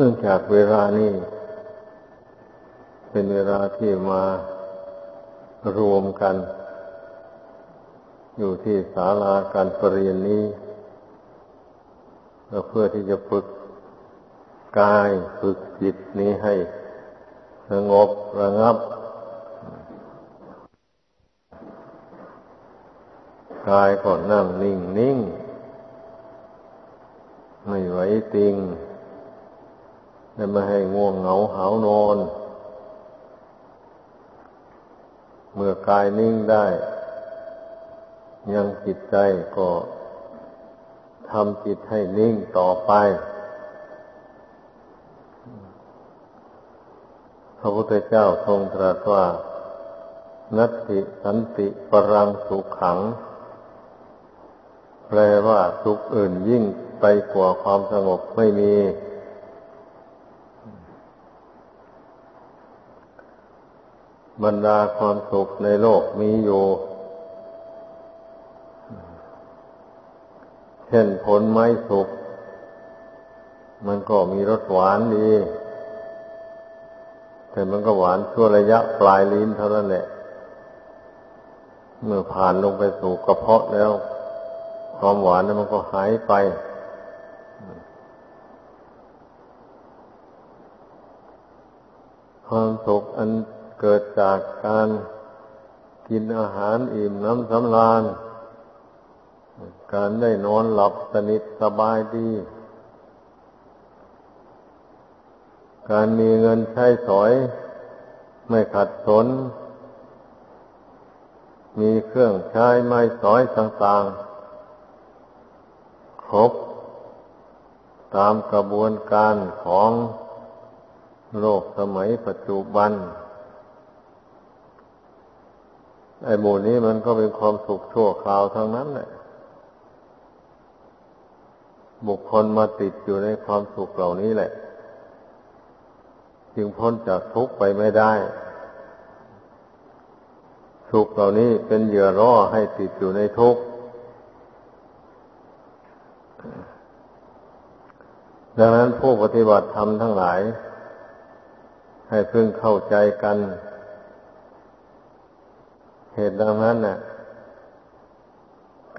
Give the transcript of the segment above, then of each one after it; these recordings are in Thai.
เนื่องจากเวลานี้เป็นเวลาที่มารวมกัน อยู่ที่ศาลาการประเรียนนี้เพื่อที่จะฝึกกายฝึกจิตนี้ให้สงบระงับ กายก็นั่งนิ่งนิ่งไม่ไหวติงและ ไม่ให้ง่วงเหงาหานอน เมื่อกายนิ่งได้ ยังจิตใจก็ทำจิตให้นิ่งต่อไปพระพุทธเจ้าทรงตรัสว่า นัตติสันติปรังสุขขัง แปลว่าสุขอื่นยิ่งไปกว่าความสงบไม่มี บรรดาความสุขในโลกมีอยู่ เช่นผลไม้สุกมันก็มีรสหวานดี แต่มันก็หวานชั่วระยะปลายลิ้นเท่านั้นแหละ เมื่อผ่านลงไปสู่กระเพาะแล้ว ความหวานนั้นมันก็หายไป ความสุขอัน เกิดจากการกินอาหารอิ่มน้ำสำราญ การได้นอนหลับสนิทสบายดี การมีเงินใช้สอย ไม่ขัดสน มีเครื่องใช้ไม้สอยต่างๆ ครบ ตามกระบวนการของโลกสมัยปัจจุบัน ไอ้หมู่นี้มันก็เป็นความสุขชั่วคราวทั้งนั้นแหละบุคคลมาติดอยู่ในความสุขเหล่านี้แหละ จึงพ้นจากทุกข์ไปไม่ได้ทุขเหล่านี้เป็นเหยื่อร่อให้ติดอยู่ในทุกข์ดังนั้นผู้ปฏิบัติธรรมทั้งหลาย ให้พึงเข้าใจกัน เหตุดังนั้นน่ะ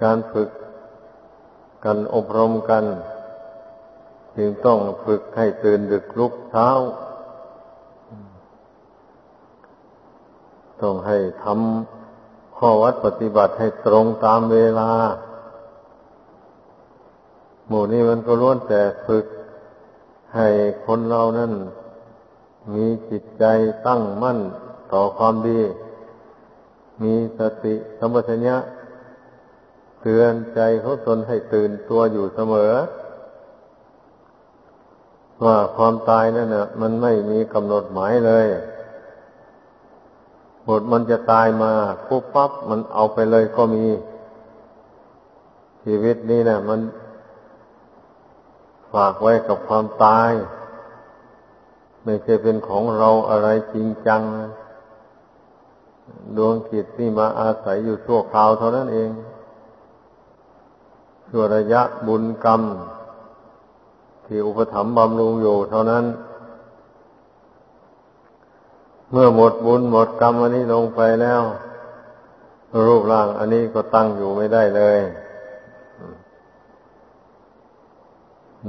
การฝึกกันอบรมกัน จึงต้องฝึกให้ตื่นดึกลุกเช้า ต้องให้ทำข้อวัดปฏิบัติให้ตรงตามเวลา หมู่นี้มันก็ล้วนแต่ฝึกให้คนเรานั้นมีจิตใจตั้งมั่นต่อความดี มีสติสัมัชัญญะเตือนใจเขาตนให้ตื่นตัวอยู่เสมอ ว่าความตายนั่นน่ะ มันไม่มีกำหนดหมายเลยหมดมันจะตายมาปุ๊บปั๊บมันเอาไปเลยก็มี ชีวิตนี้นะมันฝากไว้กับความตาย ไม่ใช่เป็นของเราอะไรจริงจัง ดวงจิตนี่มาอาศัยอยู่ชั่วคราวเท่านั้นเองชั่วระยะบุญกรรม ที่อุปถัมภ์บำรุงอยู่เท่านั้น เมื่อหมดบุญหมดกรรมอันนี้ลงไปแล้ว รูปร่างอันนี้ก็ตั้งอยู่ไม่ได้เลย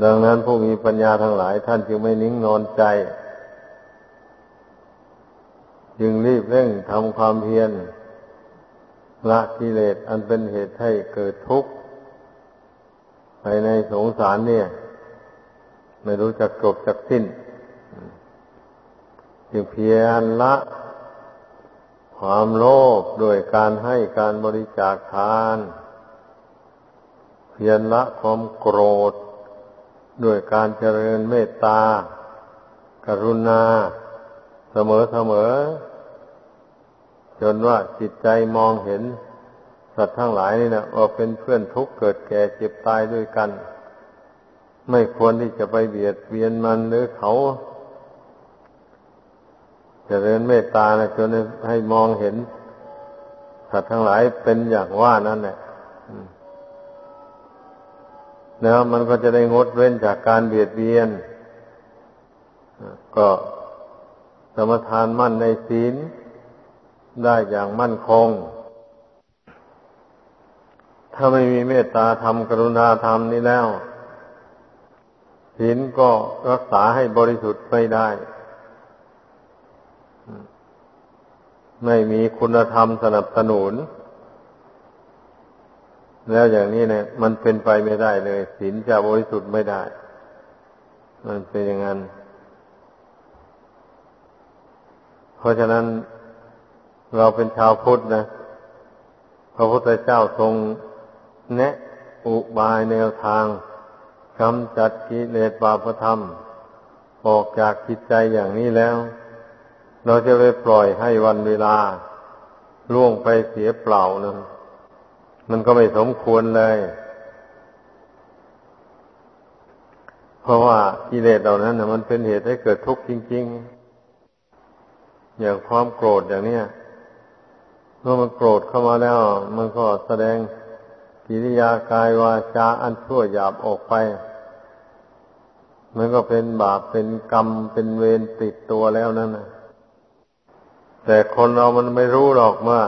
ดังนั้นผู้มีปัญญาทั้งหลายท่านจึงไม่นิ่งนอนใจ จึงรีบเร่งทำความเพียรละกิเลสอันเป็นเหตุให้เกิดทุกข์ภายในสงสารเนี่ย ไม่รู้จักจบจักสิ้น จึงเพียรละ ความโลภโดยการให้การบริจาคทาน เพียรละความโกรธ ด้วยการเจริญเมตตากรุณา เสมอเสมอ จนว่าจิตใจมองเห็น สัตว์ทั้งหลายนี่นะว่าเป็นเพื่อนทุกข์เกิดแก่เจ็บตายด้วยกัน ไม่ควรที่จะไปเบียดเบียนมันหรือเขาจะเริญเมตตานะจนให้มองเห็น สัตว์ทั้งหลายเป็นอย่างว่านั่นแหละแล้วมันก็จะได้งดเว้นจากการเบียดเบียน ก็ สมทานมั่นในศีล ได้อย่างมั่นคง ถ้าไม่มีเมตตาธรรมกรุณาธรรมนี้แล้ว ศีลก็รักษาให้บริสุทธิ์ไม่ได้ ไม่มีคุณธรรมสนับสนุน แล้วอย่างนี้เนี่ย มันเป็นไปไม่ได้เลย ศีลจะบริสุทธิ์ไม่ได้ มันเป็นอย่างนั้น เพราะฉะนั้นเราเป็นชาวพุทธนะ พระพุทธเจ้าทรงแนะอุบายแนวทางกำจัดกิเลสบาปธรรม ออกจากจิตใจอย่างนี้แล้ว เราจะไปปล่อยให้วันเวลาล่วงไปเสียเปล่านะมันก็ไม่สมควรเลย เพราะว่ากิเลสเหล่านั้นนะมันเป็นเหตุให้เกิดทุกข์จริง ๆ อย่างความโกรธอย่างเนี้ยเมื่อมันโกรธเข้ามาแล้ว มันก็แสดงกิริยากายวาจาอันชั่วหยาบออกไป มันก็เป็นบาปเป็นกรรมเป็นเวรติดตัวแล้วนั่นนะแต่คนเรามันไม่รู้หรอกว่า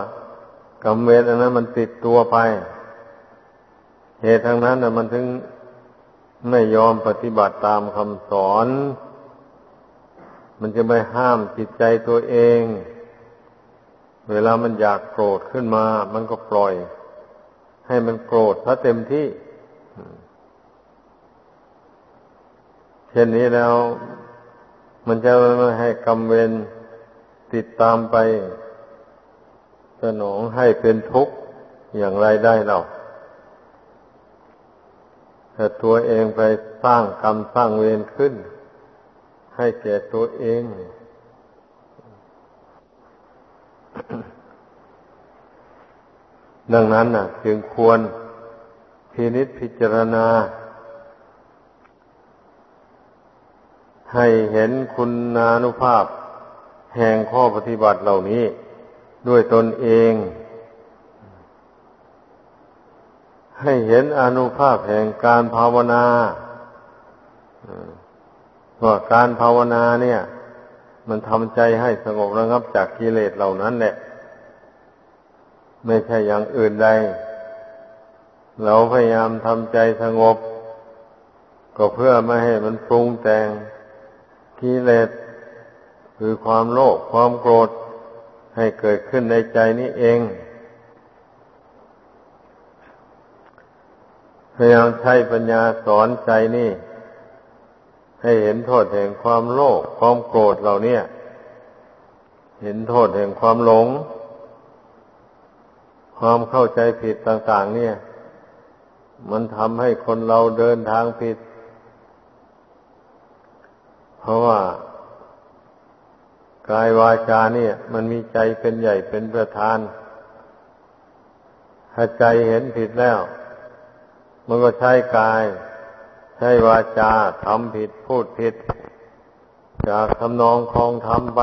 กรรมเวรอันนั้นมันติดตัวไป เหตุทางนั้นนะมันถึงไม่ยอมปฏิบัติตามคำสอน มันจะไม่ห้ามจิตใจตัวเอง เวลามันอยากโกรธขึ้นมา มันก็ปล่อย ให้มันโกรธถ้าเต็มที่ เช่นนี้แล้ว มันจะไม่ให้กรรมเวรติดตามไป สนองให้เป็นทุกข์อย่างไรได้เราถ้าตัวเองไปสร้างกรรมสร้างเวรขึ้น ให้แก่ตัวเองดังนั้นน่ะจึงควรพินิษพิจารณา ให้เห็นคุณนานุภาพ แห่งข้อปฏิบัติเหล่านี้ ด้วยตนเอง ให้เห็นอนุภาพแห่งการภาวนา ว่าการภาวนาเนี่ย มันทำใจให้สงบระงับจากกิเลสเหล่านั้นแหละไม่ใช่อย่างอื่นใด เราพยายามทำใจสงบ ก็เพื่อไม่ให้มันปรุงแต่งกิเลสคือความโลภความโกรธให้เกิดขึ้นในใจนี้เอง พยายามใช้ปัญญาสอนใจนี่ ให้เห็นโทษแห่งความโลภความโกรธเหล่านี้เห็นโทษแห่งความหลง ความเข้าใจผิดต่าง ๆ เนี่ย มันทำให้คนเราเดินทางผิด เพราะว่ากายวาจาเนี่ย มันมีใจเป็นใหญ่เป็นประธาน ถ้าใจเห็นผิดแล้ว มันก็ใช้กาย ใช้วาจาทำผิดพูดผิด จากทำนองคลองทำไป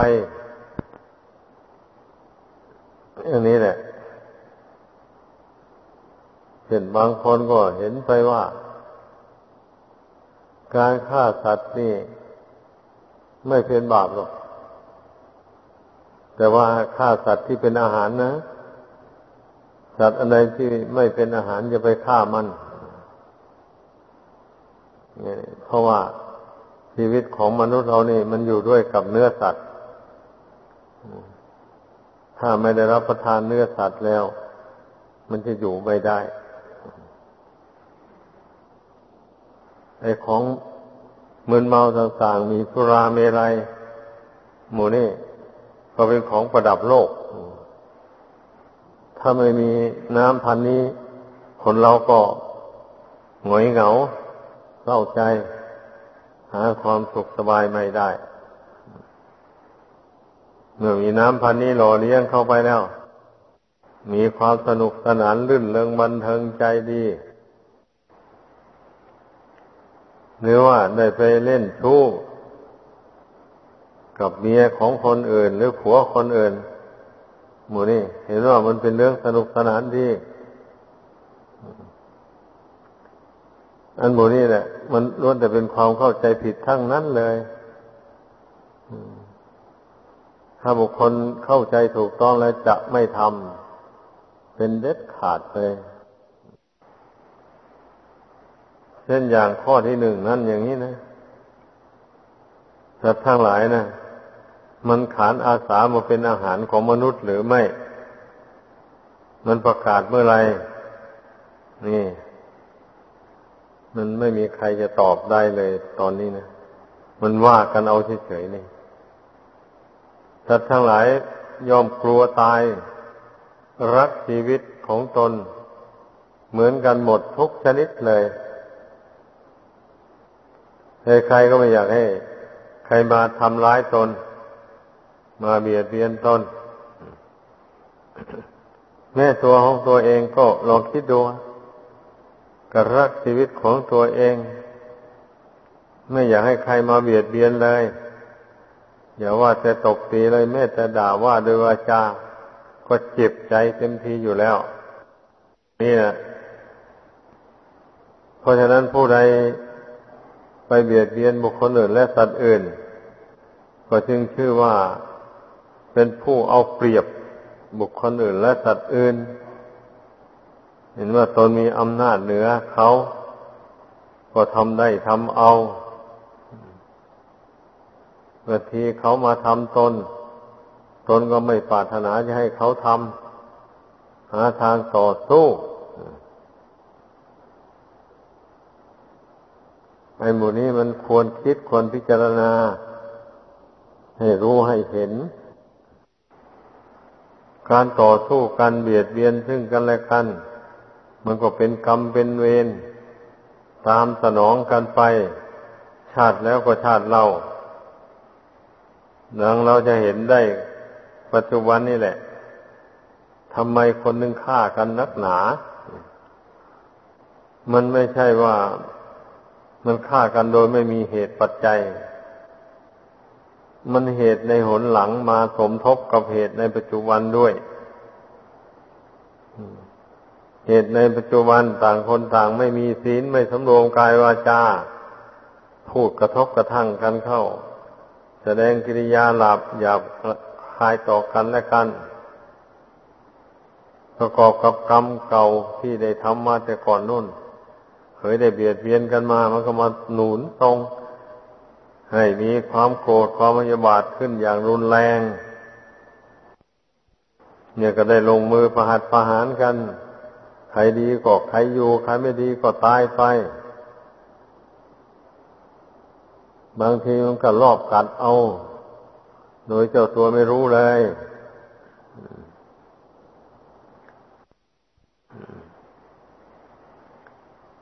อย่างนี้แหละเห็นบางคนก็เห็นไปว่า การฆ่าสัตว์นี่ ไม่เป็นบาปหรอก แต่ว่าฆ่าสัตว์ที่เป็นอาหารนะ สัตว์อะไรที่ไม่เป็นอาหารจะไปฆ่ามันเพ ราะว่าชีวิตของมนุษย์เรานี่ มันอยู่ด้วยกับเนื้อสัตว์ ถ้าไม่ได้รับประทานเนื้อสัตว์แล้ว มันจะอยู่ไม่ได้ไอ้ของมึนเมาต่างๆ มีสุราเมลัยหมูนี่ก็เป็นของประดับโลก ถ้าไม่มีน้ำพันนี้ คนเราก็หงอยเหงาเศร้าใจ หาความสุขสบายไม่ได้ เมื่อมีน้ำพันนี้หล่อเลี้ยงเข้าไปแล้ว มีความสนุกสนานลื่นเริงบันเทิงใจดีหรือว่าได้ไปเล่นชู้กับเมียของคนอื่น หรือผัวคนอื่น หมูนี่เห็นว่ามันเป็นเรื่องสนุกสนานดี อันโมนี้แหละ มันล้วนแต่เป็นความเข้าใจผิดทั้งนั้นเลยถ้าบุคคลเข้าใจถูกต้องแล้วจะไม่ทำเป็นเด็ดขาดเลยเช่นอย่างข้อที่หนึ่งนั่นอย่างนี้นะสัตว์ทั้งหลายนะมันขานอาสามาเป็นอาหารของมนุษย์หรือไม่ มันประกาศเมื่อไรนี่ มันไม่มีใครจะตอบได้เลยตอนนี้นะ มันว่ากันเอาเฉยๆนี่สัตว์ทั้งหลายยอมกลัวตาย รักชีวิตของตน เหมือนกันหมดทุกชนิดเลยใครก็ไม่อยากให้ ใครมาทำร้ายตน มาเบียดเบียนตน แม่ตัวของตัวเองก็ลองคิดดู กรักชีวิตของตัวเอง ไม่อยากให้ใครมาเบียดเบียนเลย อย่าว่าจะตกตีเลยแม้แต่ด่าว่าโดยวาจาก็เจ็บใจเต็มทีอยู่แล้ว นี่นะเพราะฉะนั้นผู้ใดไปเบียดเบียนบุคคลอื่นและสัตว์อื่น ก็จึงชื่อว่าเป็นผู้เอาเปรียบบุคคลอื่นและสัตว์อื่น เห็นว่าตนมีอำนาจเหนือเขา ก็ทำได้ทำเอาบางทีเขามาทำตน ตนก็ไม่ปรารถนาจะให้เขาทำหาทางต่อสู้ไอ้หมู่นี้มันควรคิดควรพิจารณา ให้รู้ให้เห็น การต่อสู้การเบียดเบียนซึ่งกันและกัน มันก็เป็นกรรมเป็นเวรตามสนองกันไป ชาติแล้วก็ชาติเราดังเราจะเห็นได้ปัจจุบันนี่แหละทำไมคนหนึ่งฆ่ากันนักหนา มันไม่ใช่ว่ามันฆ่ากันโดยไม่มีเหตุปัจจัย มันเหตุในหนหลังมาสมทบกับเหตุในปัจจุบันด้วย เหตุในปัจจุบันต่างคนต่างไม่มีศีลไม่สำรวมกายวาจา พูดกระทบกระทั่งกันเข้า แสดงกิริยาหลับหยาบคายต่อกันและกัน ประกอบกับกรรมเก่าที่ได้ทำมาแต่ก่อนนู่น เคยได้เบียดเบียนกันมา มันก็มาหนุนตรง ให้มีความโกรธความพยาบาทขึ้นอย่างรุนแรง เนี่ยก็ได้ลงมือประหัตประหารกัน ใครดีก็ใครอยู่ ใครไม่ดีก็ตายไป บางทีมันก็รอบกัดเอา โดยเจ้าตัวไม่รู้เลย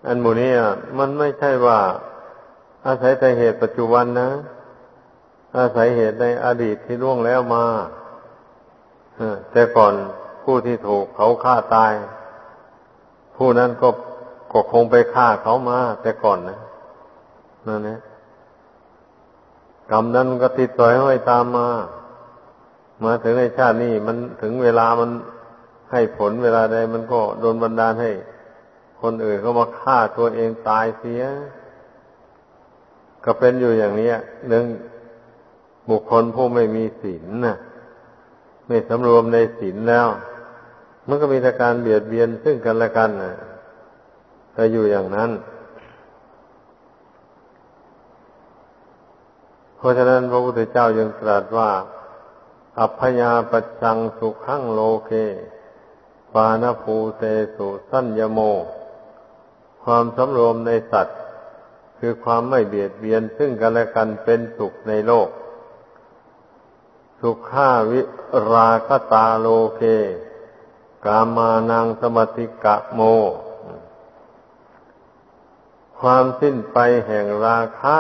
อันหมู่นี้มันไม่ใช่ว่า อาศัยแต่เหตุปัจจุบันนะ อาศัยเหตุในอดีตที่ล่วงแล้วมาแต่ก่อนผู้ที่ถูกเขาฆ่าตาย ผู้นั้นก็ก็คงไปฆ่าเขามาแต่ก่อนนะนั่นนะกรรมนั้นก็ติดต่อยห้อยตามมา มาถึงในชาตินี้มันถึงเวลามันให้ผลเวลาใดมันก็โดนบันดาลให้ คนอื่นก็มาฆ่าตัวเองตายเสีย ก็เป็นอยู่อย่างนี้เรื่องบุคคลผู้ไม่มีศีลนะไม่สำรวมในศีลแล้ว มันก็มีแต่การเบียดเบียนซึ่งกันและกันนะแต่อยู่อย่างนั้น เพราะฉะนั้นพระพุทธเจ้ายังตรัสว่า อัพยาปจังสุขังโลเก ปานภูเตสุสัญญโม ความสำรวมในสัตว์ คือความไม่เบียดเบียนซึ่งกันและกันเป็นสุขในโลก สุขาวิราคตาโลเค กามานังสมติกะโม ความสิ้นไปแห่งราคะ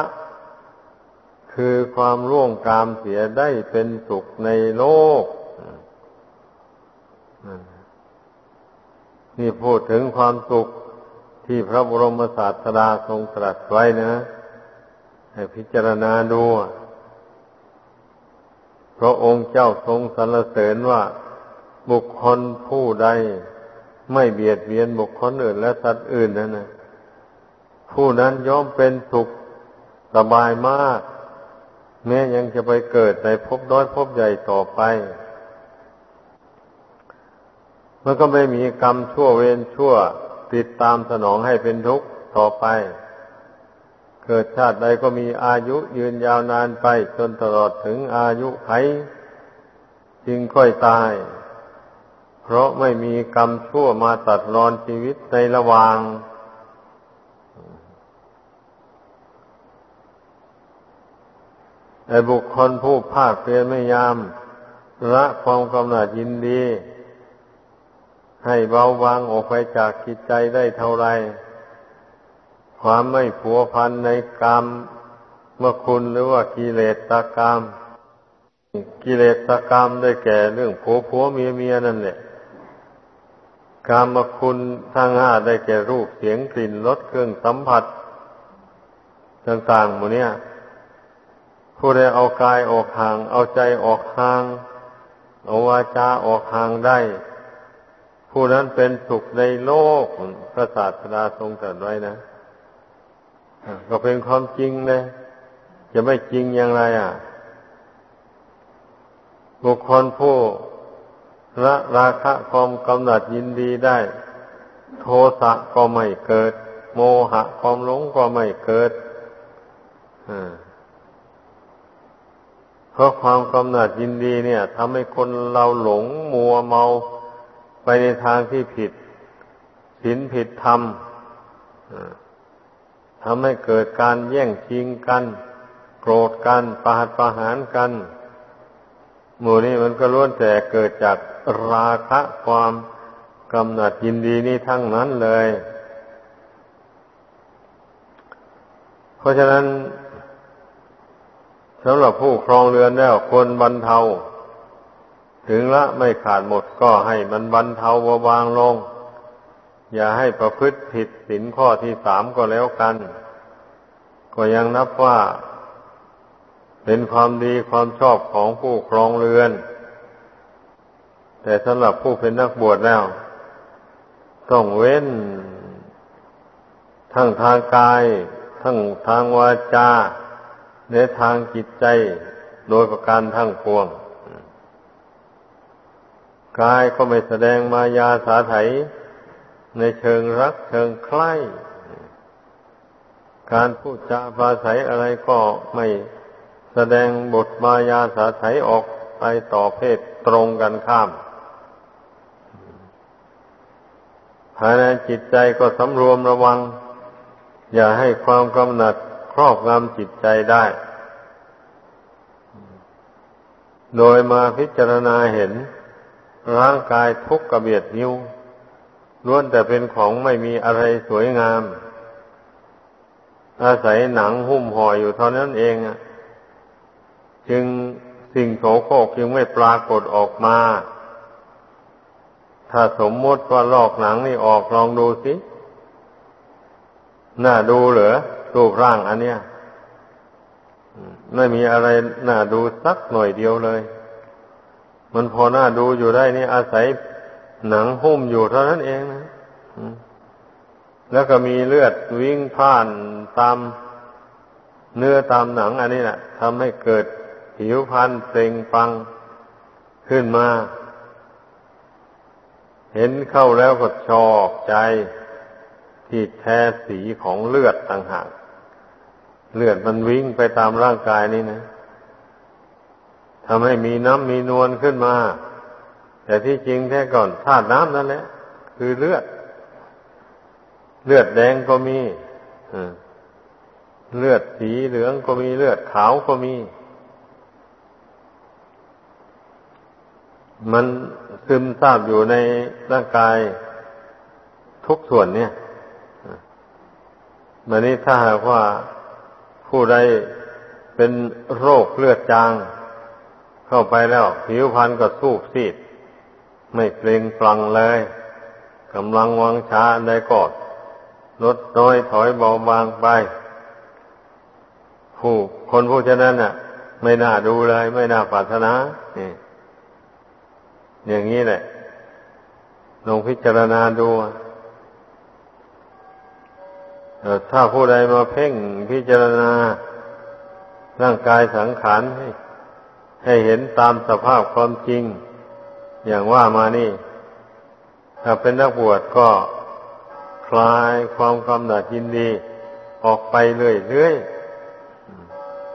คือความร่วงกามเสียได้เป็นสุขในโลก นี่พูดถึงความสุขที่พระบรมศาสดาทรงตรัสไว้นะ ให้พิจารณาดูพระองค์เจ้าทรงสรรเสริญว่า บุคคลผู้ใดไม่เบียดเบียนบุคคลอื่น และสัตว์อื่นนั่นนะผู้นั้นย่อมเป็นสุขสบายมาก แม้ยังจะไปเกิดในภพน้อยภพใหญ่ต่อไปมันก็ไม่มีกรรมชั่วเวรชั่วติดตามสนองให้เป็นทุกข์ต่อไป เกิดชาติใดก็มีอายุยืนยาวนานไป จนตลอดถึงอายุไขจึงค่อยตาย เพราะไม่มีกรรมชั่วมาตัดรอนชีวิตในระหว่าง ไอ้บุคคลผู้ภาคเพียรไม่ยามละความกำหนัดยินดี ให้เบาบางออกไปจากจิตใจได้เท่าไร ความไม่ผัวพันในกรรมเมื่อคุณหรือว่ากิเลสตกรรมกิเลสกรรมได้แก่เรื่องผัวผัวเมียเมียนั่นแหละ กรรมคุณทั้งห้าได้แก่รูปเสียงกลิ่นรสเครื่องสัมผัส ต่างๆหมดเนี้ยผู้ใดเอากายออกห่าง เอาใจออกห่างเอาวาจาออกห่างได้ ผู้นั้นเป็นสุขในโลกพระศาสดาทรงตรัสไว้นะก็เป็นความจริงเลยจะไม่จริงอย่างไรอะ บุคคลผู้ ละราคะความกำหนัดยินดีได้ โทสะก็ไม่เกิด โมหะความหลงก็ไม่เกิดเพราะความกำหนัดยินดีเนี่ยทำให้คนเราหลงมัวเมาไปในทางที่ผิดศีลผิดธรรมทำให้เกิดการแย่งชิงกัน โกรธกันปาดประหารกัน หมู่นี้มันก็ล้วนแต่เกิดจากราคะความกำหนัดยินดีนี่ทั้งนั้นเลย เพราะฉะนั้นสำหรับผู้ครองเรือนแล้วควรบรรเทา ถึงละไม่ขาดหมดก็ให้มันบรรเทาเบาบางลง อย่าให้ประพฤติผิดสินข้อที่สามก็แล้วกัน ก็ยังนับว่า เป็นความดีความชอบของผู้ครองเรือน แต่สำหรับผู้เป็นนักบวชแล้ว ต้องเว้น ทั้งทางกาย ทั้งทางวาจาในทางจิตใจโดยประการทั้งปวง กายก็ไม่แสดงมายาสาไถ ในเชิงรักเชิงใคล้การพูดจาภาษาอะไรก็ไม่ แสดงบทมายาสาไถออกไปต่อเพศตรงกันข้ามภายในจิตใจก็สำรวมระวัง อย่าให้ความกำหนัดครอบงำจิตใจได้ โดยมาพิจารณาเห็น ร่างกายทุกกระเบียดนิ้วล้วนแต่เป็นของไม่มีอะไรสวยงาม อาศัยหนังหุ้มห่ออยู่เท่านั้นเอง จึงสิ่งโสโครกจึงไม่ปรากฏออกมา ถ้าสมมติว่าลอกหนังนี่ออกลองดูสิ น่าดูเหรอรูปร่างอันเนี้ยไม่มีอะไรน่าดูสักหน่อยเดียวเลย มันพอหน้าดูอยู่ได้นี่อาศัยหนังหุ้มอยู่เท่านั้นเองนะแล้วก็มีเลือดวิ่งผ่านตามเนื้อตามหนังอันนี้แหละทำให้เกิด ผิวพันเปล่งปังขึ้นมา เห็นเข้าแล้วก็ชอบใจ ที่แท้สีของเลือดต่างหาก เลือดมันวิ่งไปตามร่างกายนี่นะทำให้มีน้ำมีนวลขึ้นมา แต่ที่จริงแท้ก่อนธาตุน้ำนั่นแหละ คือเลือด เลือดแดงก็มีเลือดสีเหลืองก็มีเลือดขาวก็มี มันซึมซาบอยู่ในร่างกายทุกส่วนเนี่ยมันนี้ถ้าหากว่าผู้ใดเป็นโรคเลือดจาง เข้าไปแล้ว ผิวพรรณก็สูบซีด ไม่เปล่งปลังเลยกำลังวังช้าได้กอดลดน้อยถอยเบาบางไป ผู้คนผู้ฉะนั้นน่ะ ไม่น่าดูเลย ไม่น่าปรารถนานี่ อย่างนี้แหละ ลองพิจารณาดูถ้าผู้ใดมาเพ่งพิจารณา ร่างกายสังขารให้ให้เห็นตามสภาพความจริง อย่างว่ามานี่ ถ้าเป็นนักบวชก็คลายความกำหนัดยินดี ออกไปเรื่อย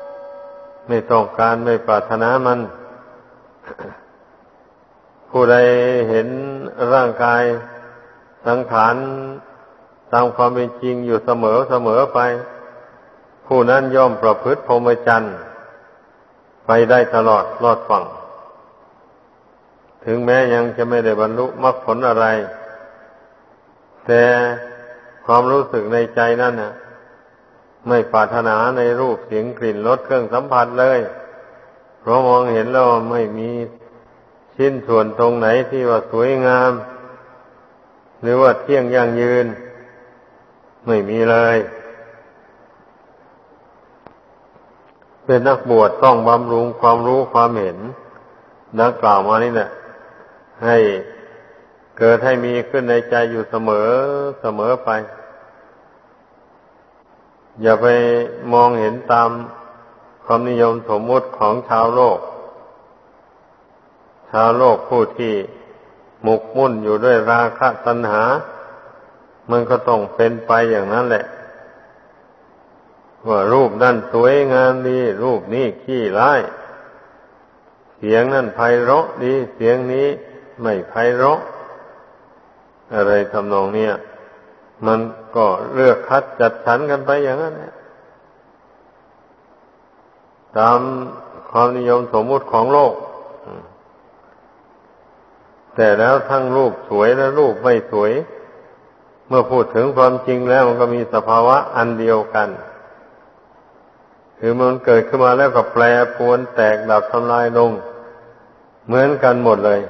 ๆไม่ต้องการไม่ปรารถนามัน ผู้ใดเห็นร่างกายสังขารตามความเป็นจริงอยู่เสมอเสมอไป ผู้นั้นย่อมประพฤติพรหมจรรย์ไปได้ตลอดรอดฝั่ง ถึงแม้ยังจะไม่ได้บรรลุมรรคผลอะไร แต่ความรู้สึกในใจนั่นน่ะไม่ปรารถนาในรูปเสียงกลิ่นรสเครื่องสัมผัสเลย เพราะมองเห็นแล้วไม่มี ชิ้นส่วนตรงไหนที่ว่าสวยงาม หรือว่าเที่ยงยั่งยืน ไม่มีเลย เป็นนักบวชต้องบำรุงความรู้ความเห็นดังกล่าวมานี่แหละให้เกิดให้มีขึ้นในใจอยู่เสมอเสมอไป อย่าไปมองเห็นตามความนิยมสมมติของชาวโลกาวโลกผู้ที่หมกมุ่นอยู่ด้วยราคะตัณหา มันก็ต้องเป็นไปอย่างนั้นแหละ ว่ารูปนั่นสวยงามดี รูปนี้ขี้ร้าย เสียงนั่นไพเราะดี เสียงนี้ไม่ไพเราะ อะไรทำนองเนี้ยมันก็เลือกคัดจัดสรรกันไปอย่างนั้นแหละตามความนิยมสมมุติของโลก แต่แล้วทั้งรูปสวยและรูปไม่สวย เมื่อพูดถึงความจริงแล้วมันก็มีสภาวะอันเดียวกัน คือมันเกิดขึ้นมาแล้วก็แปรปวนแตกดับทำลายลง เหมือนกันหมดเลย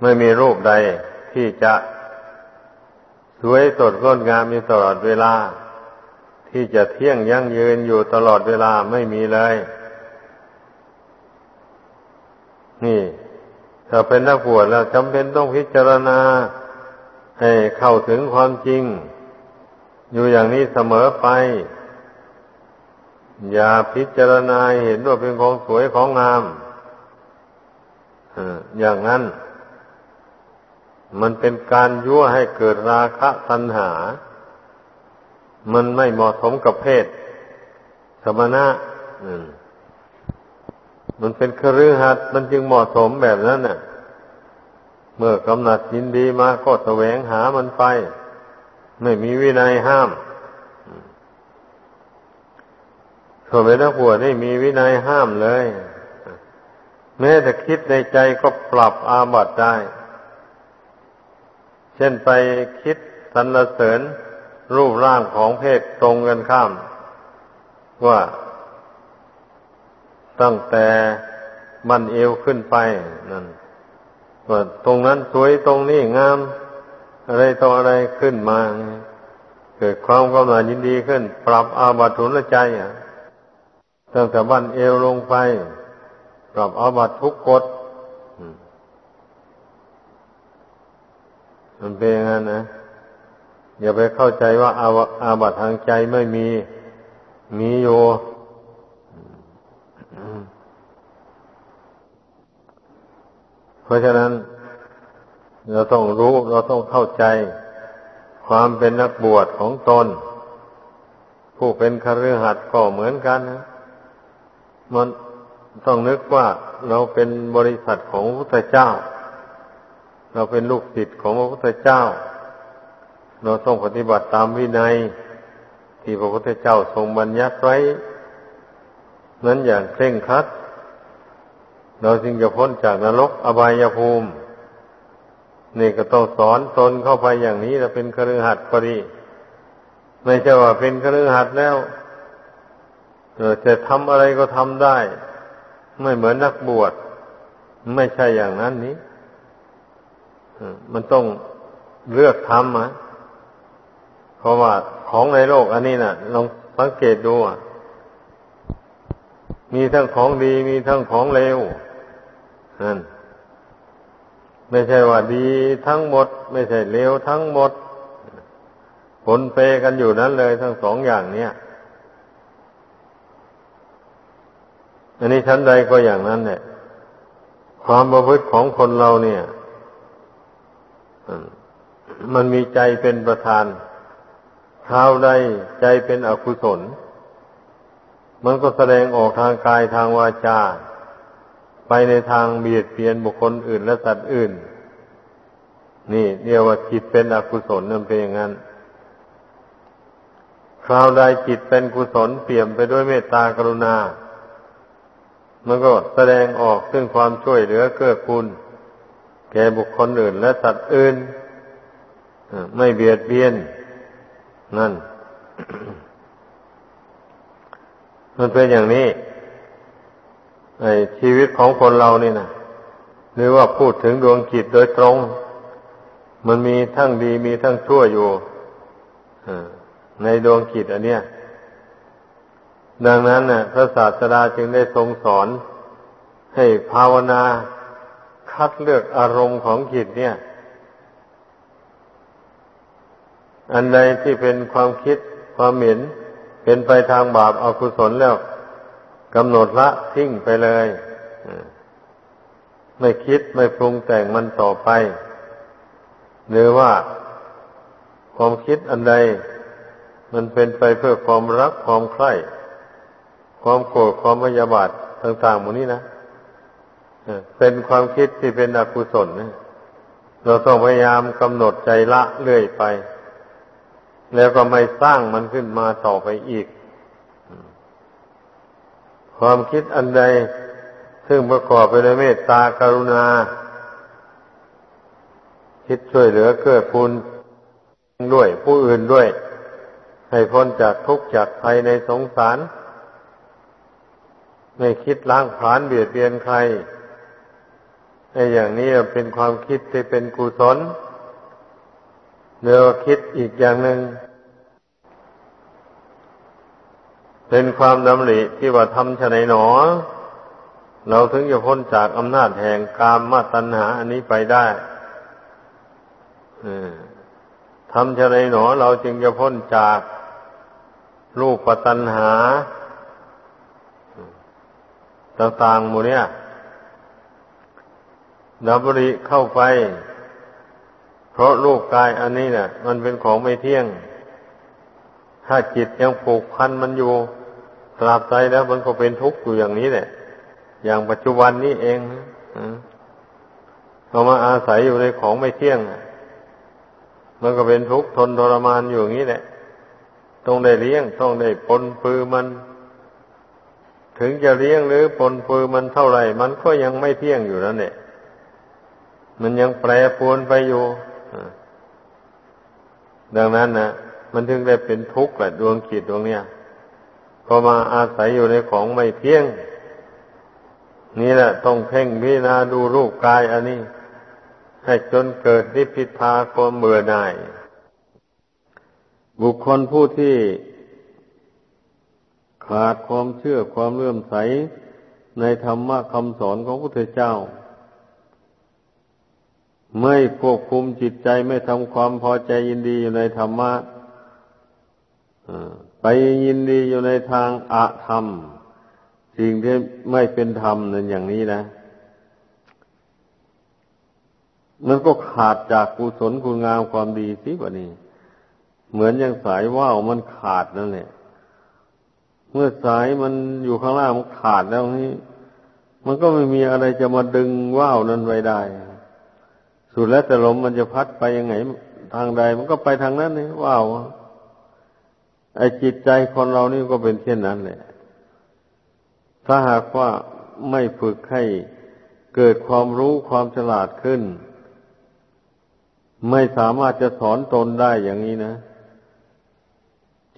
ไม่มีรูปใดที่จะสวยสดงดงามอยู่ตลอดเวลา ที่จะเที่ยงยั่งยืนอยู่ตลอดเวลาไม่มีเลย นี่ ถ้าเป็นนักบวชแล้วจำเป็นต้องพิจารณา ให้เข้าถึงความจริง อยู่อย่างนี้เสมอไป อย่าพิจารณาเห็นว่าเป็นของสวยของงามอย่างนั้น มันเป็นการยั่วให้เกิดราคะตัณหา มันไม่เหมาะสมกับเพศ สมณะมั มันเป็นครือหัดมันจึงเหมาะสมแบบนั้นน่ะ เมื่อกำหนัดยินดีมาก็แสวงหามันไป ไม่มีวินัยห้ามส่วนเป็นนักบวชนี่มีวินัยห้ามเลย แม้แต่คิดในใจก็ปรับอาบัติได้ เช่นไปคิดสรรเสริญรูปร่างของเพศตรงกันข้าม ว่า ตั้งแต่มันเอวขึ้นไปนั่นว่าตรงนั้นสวยตรงนี้งาม อะไรต่ออะไรขึ้นมา เกิดความกำหนัดยินดีขึ้น ปรับอาบัติทุนละใจอะตั้งแต่บันเอวลงไป ปรับอาบัตทุกกฎมันเป็นอย่างนั้นนะอย่าไปเข้าใจว่าอาอาบัตทางใจไม่มี มีอยู่ เพ ราะฉะนั้น เราต้องรู้เราต้องเข้าใจ ความเป็นนักบวชของตน ผู้เป็นคฤหัสถ์ก็เหมือนกันนะมันต้องนึกว่าเราเป็นบริษัทของพระพุทธเจ้า เราเป็นลูกศิษย์ของพระพุทธเจ้า เราต้องปฏิบัติตามวินัย ที่พระพุทธเจ้าทรงบัญญัติไว้นั้นอย่างเคร่งครัด เราจึงจะพ้นจากนรกอบายภูมินี่ก็ต้องสอนตนเข้าไปอย่างนี้เราเป็นครือหัดพอดีไม่ใช่ว่าเป็นครือหัดแล้วจะทำอะไรก็ทำได้ ไม่เหมือนนักบวชไม่ใช่อย่างนั้นนี้มันต้องเลือกทำอะเพราะว่าของในโลกอันนี้นะ่ะ ลองสังเกตดูอะมีทั้งของดีมีทั้งของเลว นั่นไม่ใช่ว่าดีทั้งหมด ไม่ใช่เลวทั้งหมด ผลเปกันอยู่นั้นเลยทั้งสองอย่างเนี้ยอันนี้ชั้นใดก็อย่างนั้นเนี่ยความประพฤติของคนเราเนี่ยมันมีใจเป็นประธานคราวใดใจเป็นอกุศล มันก็แสดงออกทางกายทางวาจา ไปในทางเบียดเบียนบุคคลอื่นและสัตว์อื่น นี่เรียกว่าจิตเป็นอกุศลนั่นเป็นอย่างนั้นคราวใดจิตเป็นกุศลเปี่ยมไปด้วยเมตตากรุณา มันก็แสดงออกซึ่งความช่วยเหลือเกื้อกูลแก่บุคคลอื่นและสัตว์อื่น ไม่เบียดเบียน นั่น มันเป็นอย่างนี้ ชีวิตของคนเรานี่นะหรือว่าพูดถึงดวงจิตโดยตรง มันมีทั้งดีมีทั้งชั่วอยู่ในดวงจิตอันเนี้ยดังนั้นน่ะพระศาสดาจึงได้ทรงสอน ให้ภาวนาคัดเลือกอารมณ์ของจิตเนี่ย อันใดที่เป็นความคิดความเห็นเป็นไปทางบาปอากุศลแล้ว กำหนดละทิ้งไปเลยไม่คิดไม่ปรุงแต่งมันต่อไป หรือว่าความคิดอันใด มันเป็นไปเพื่อความรักความใคร่ความโกรธความพยาบาทต่างๆหมดนี้นะเป็นความคิดที่เป็นอกุศลเราต้องพยายามกำหนดใจละเรื่อยไป แล้วก็ไม่สร้างมันขึ้นมาต่อไปอีก ความคิดอันใด ซึ่งประกอบไปด้วยเมตตากรุณา คิดช่วยเหลือเกื้อกูลด้วยผู้อื่นด้วย ให้พ้นจากทุกข์จากภัยในสงสาร ไม่คิดล้างผลาญเบียดเบียนใครไอ้อย่างนี้เป็นความคิดที่เป็นกุศลเดี๋ยวคิดอีกอย่างหนึ่ง เป็นความดำริที่ว่าทำชะไหนหนอ เราถึงจะพ้นจากอำนาจแห่งกามมาตัณหา อันนี้ไปได้ทำชะไหนหนอ เราจึงจะพ้นจากรูปปัตัณหาต่างๆหมู่เนี้ยดำริเข้าไป เพราะรูปกายอันนี้เนี่ยมันเป็นของไม่เที่ยง ถ้าจิตยังผูกพันมันอยู่ ตราบใดแล้วมันก็เป็นทุกข์อยู่อย่างนี้แหละ อย่างปัจจุบันนี้เองเรามาอาศัยอยู่ในของไม่เที่ยง มันก็เป็นทุกข์ทนทรมานอยู่อย่างนี้แหละ ต้องได้เลี้ยง ต้องได้ปนปือมัน ถึงจะเลี้ยงหรือปนปือมันเท่าไหร่ มันก็ยังไม่เที่ยงอยู่นั่นแหละ มันยังแปรปรวนไปอยู่ ดังนั้นนะมันถึงได้เป็นทุกข์แหละดวงจิตดวงเนี้ย พอมาอาศัยอยู่ในของไม่เที่ยง นี่แหละต้องเพ่งพิจารณาดูรูปกายอันนี้ ให้จนเกิดนิพพิทาความเบื่อหน่าย บุคคลผู้ที่ขาดความเชื่อความเลื่อมใสในธรรมะคำสอนของพระพุทธเจ้า ไม่ควบคุมจิตใจไม่ทำความพอใจยินดีอยู่ในธรรมะ ไปยินดีอยู่ในทางอะธรรม สิ่งที่ไม่เป็นธรรมนั่นอย่างนี้นะ มันก็ขาดจากกุศลคุณงามความดีสิวะนี่เหมือนอย่างสายว่าวมันขาดนั่นแหละเมื่อสายมันอยู่ข้างล่างมันขาดแล้วนี้มันก็ไม่มีอะไรจะมาดึงว่าวนั้นไว้ได้ สุดแล้วแต่ลมมันจะพัดไปยังไง ทางใดมันก็ไปทางนั้นนี่ว้าว ไอ้จิตใจคนเรานี่ก็เป็นเช่นนั้นแหละ ถ้าหากว่าไม่ฝึกให้เกิดความรู้ความฉลาดขึ้น ไม่สามารถจะสอนตนได้อย่างนี้นะ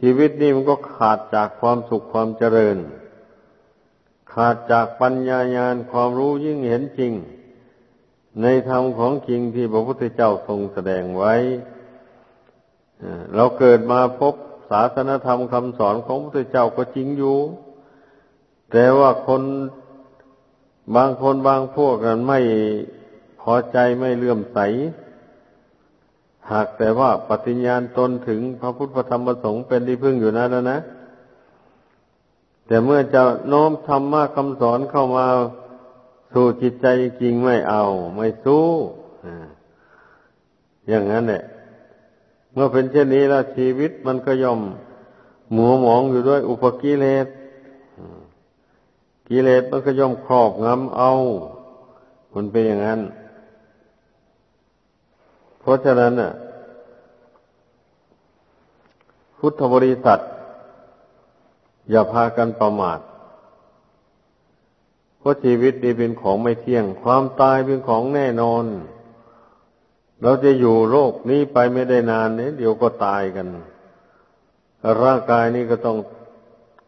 ชีวิตนี้มันก็ขาดจากความสุขความเจริญ ขาดจากปัญญาญาณความรู้ยิ่งเห็นจริง ในธรรมของจริงที่พระพุทธเจ้าทรงแสดงไว้ เราเกิดมาพบ ศาสนธรรมคำสอนของพระพุทธเจ้าก็จริงอยู่ แต่ว่าคนบางคนบางพวกกันไม่พอใจไม่เลื่อมใส หากแต่ว่าปฏิญญาณตนถึงพระพุทธธรรมประสงค์เป็นที่พึ่งอยู่นั้นนะนะ แต่เมื่อจะโน้มธรรมะคำสอนเข้ามาสู่จิตใจจริงไม่เอา ไม่สู้อย่างนั้นเนี่ย เมื่อเป็นเช่นนี้แล้วชีวิตมันก็ย่อมหมัวหมองอยู่ด้วยอุปกิเลสกิเลสมันก็ย่อมครอบงำเอามันเป็นอย่างนั้น เพราะฉะนั้นน่ะ พุทธบริษัท อย่าพากันประมาทเพราะชีวิตนี้เป็นของไม่เที่ยง ความตายเป็นของแน่นอน เราจะอยู่โลกนี้ไปไม่ได้นานเนี่ยเดี๋ยวก็ตายกัน ร่างกายนี้ก็ต้อง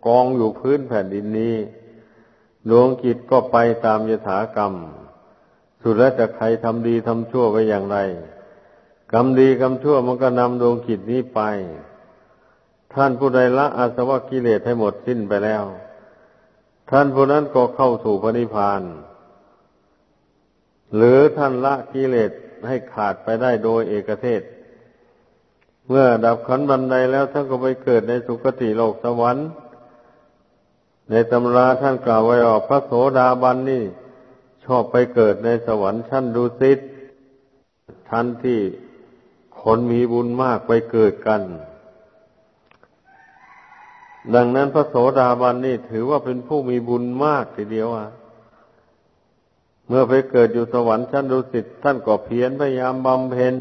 กองอยู่พื้นแผ่นดินนี้ดวงจิตก็ไปตามยถากรรม สุดแล้วจะใครทำดีทำชั่วไว้อย่างไร กรรมดีกรรมชั่วมันก็นำดวงจิตนี้ไป ท่านผู้ใดละอาสวะกิเลสให้หมดสิ้นไปแล้ว ท่านผู้นั้นก็เข้าสู่พระนิพพาน หรือท่านละกิเลส ให้ขาดไปได้โดยเอกเทศ เมื่อดับขันบันไดแล้วท่านก็ไปเกิดในสุคติโลกสวรรค์ ในตำราท่านกล่าวไว้ว่าพระโสดาบันนี่ชอบไปเกิดในสวรรค์ชั้นดุสิตชั้นที่คนมีบุญมากไปเกิดกัน ดังนั้นพระโสดาบันนี่ถือว่าเป็นผู้มีบุญมากทีเดียวอะ เมื่อไปเกิดอยู่สวรรค์ชั้นดุสิตท่านก็เพียรพยายามบำเพ็ญ